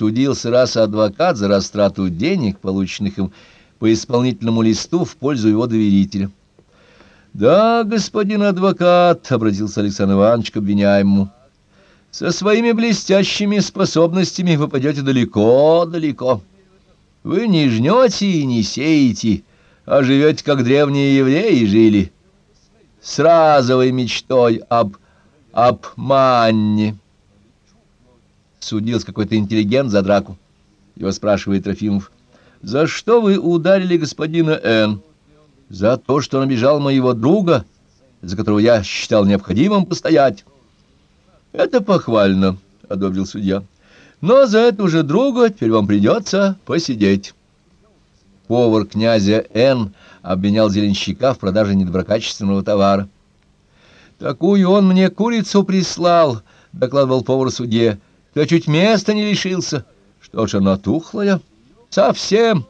Судился раз адвокат за растрату денег, полученных им по исполнительному листу в пользу его доверителя. «Да, господин адвокат», — обратился Александр Иванович к обвиняемому, — «со своими блестящими способностями вы пойдете далеко-далеко. Вы не жнете и не сеете, а живете, как древние евреи жили, с разовой мечтой об обмане». Судился какой-то интеллигент за драку. Его спрашивает Трофимов. «За что вы ударили господина Н?» «За то, что он обижал моего друга, за которого я считал необходимым постоять». «Это похвально», — одобрил судья. «Но за этого же друга теперь вам придется посидеть». Повар князя Н. обвинял зеленщика в продаже недоброкачественного товара. «Такую он мне курицу прислал», — докладывал повар судье. Я чуть места не лишился. Что ж, она тухлая? Совсем.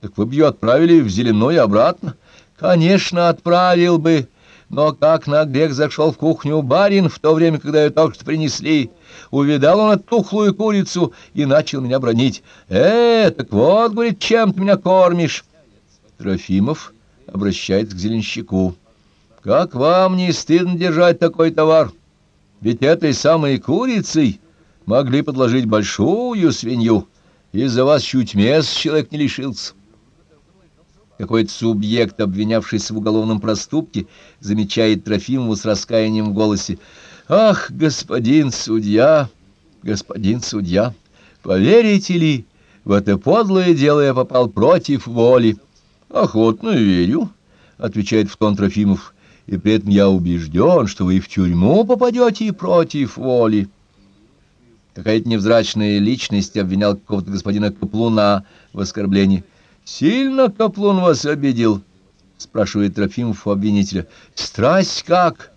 Так вы бы ее отправили в Зеленую обратно. Конечно, отправил бы. Но как на грех зашел в кухню барин в то время, когда ее только что принесли, увидал он тухлую курицу и начал меня бронить. «Э, так вот, — говорит, — чем ты меня кормишь?» Трофимов обращается к зеленщику. «Как вам не стыдно держать такой товар? Ведь этой самой курицей могли подложить большую свинью. Из-за вас чуть мест человек не лишился. Какой-то субъект, обвинявшийся в уголовном проступке, замечает Трофимову с раскаянием в голосе. «Ах, господин судья, господин судья, поверите ли, в это подлое дело я попал против воли?» «Охотно верю», — отвечает в тон Трофимов, «и при этом я убежден, что вы в тюрьму попадете против воли». Какая-то невзрачная личность обвинял какого-то господина Каплуна в оскорблении. «Сильно Каплун вас обидел?» — спрашивает Трофимов у обвинителя. «Страсть как?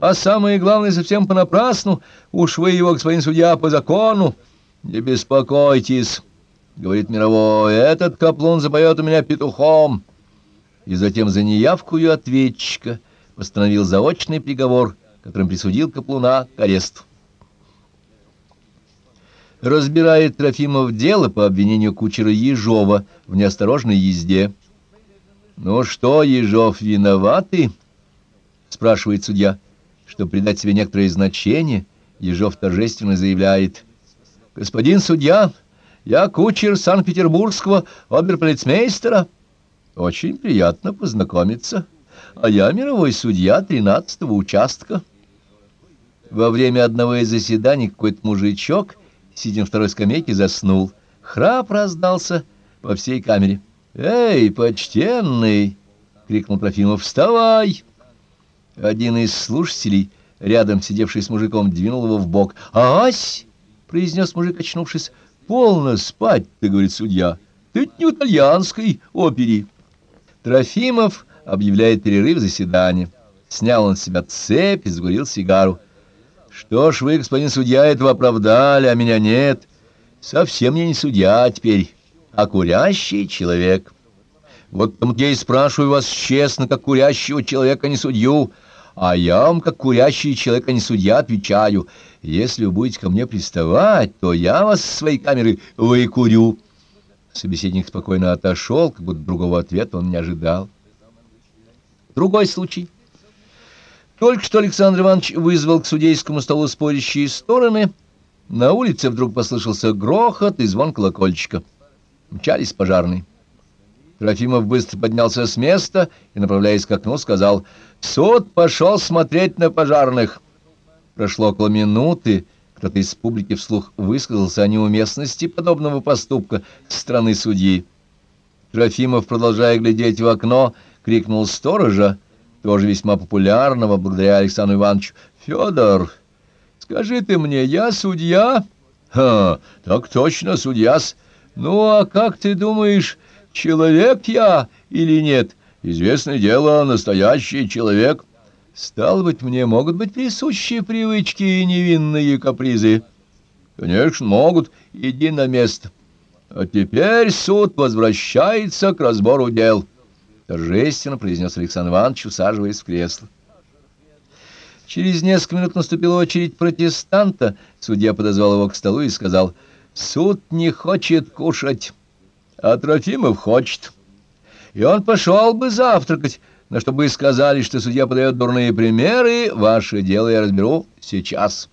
А самое главное, совсем понапрасну. Уж вы его, господин судья, по закону. Не беспокойтесь». — говорит Мировой, — этот каплун запоет у меня петухом. И затем за неявкую ответчика постановил заочный приговор, которым присудил каплуна к аресту разбирает Трофимов дело по обвинению кучера Ежова в неосторожной езде. «Ну что, Ежов, виноваты?» — спрашивает судья. Чтобы придать себе некоторое значение, Ежов торжественно заявляет. «Господин судья, я кучер Санкт-Петербургского оберполицмейстера. Очень приятно познакомиться. А я мировой судья тринадцатого участка». Во время одного из заседаний какой-то мужичок сидя на второй скамейке, заснул. Храп раздался по всей камере. «Эй, почтенный!» — крикнул Трофимов. «Вставай!» Один из слушателей, рядом сидевший с мужиком, двинул его в бок. «Ась!» — произнес мужик, очнувшись. «Полно спать, — ты, — говорит судья. Ты не в итальянской опере». Трофимов объявляет перерыв заседания. Снял он с себя цепь и сгурил сигару. Что ж вы, господин судья, этого оправдали, а меня нет. Совсем я не судья теперь, а курящий человек. Вот потому я и спрашиваю вас честно, как курящего человека, не судью, а я вам, как курящий человек, а не судья, отвечаю. Если вы будете ко мне приставать, то я вас с своей камеры выкурю. Собеседник спокойно отошел, как будто другого ответа он не ожидал. Другой случай. Только что Александр Иванович вызвал к судейскому столу спорящие стороны. На улице вдруг послышался грохот и звон колокольчика. Мчались пожарные. Трофимов быстро поднялся с места и, направляясь к окну, сказал «Суд пошел смотреть на пожарных». Прошло около минуты. Кто-то из публики вслух высказался о неуместности подобного поступка с стороны судьи. Трофимов, продолжая глядеть в окно, крикнул сторожа, тоже весьма популярного благодаря Александру Ивановичу. «Федор, скажи ты мне, я судья?» «Ха, так точно, судья-с. Ну, а как ты думаешь, человек я или нет? Известное дело, настоящий человек. Стало быть, мне могут быть присущие привычки и невинные капризы?» «Конечно, могут. Иди на место. А теперь суд возвращается к разбору дел» торжественно произнес Александр Иванович, усаживаясь в кресло. Через несколько минут наступила очередь протестанта. Судья подозвал его к столу и сказал, Суд не хочет кушать, а Трофимов хочет. И он пошел бы завтракать, но чтобы сказали, что судья подает дурные примеры, ваше дело я разберу сейчас».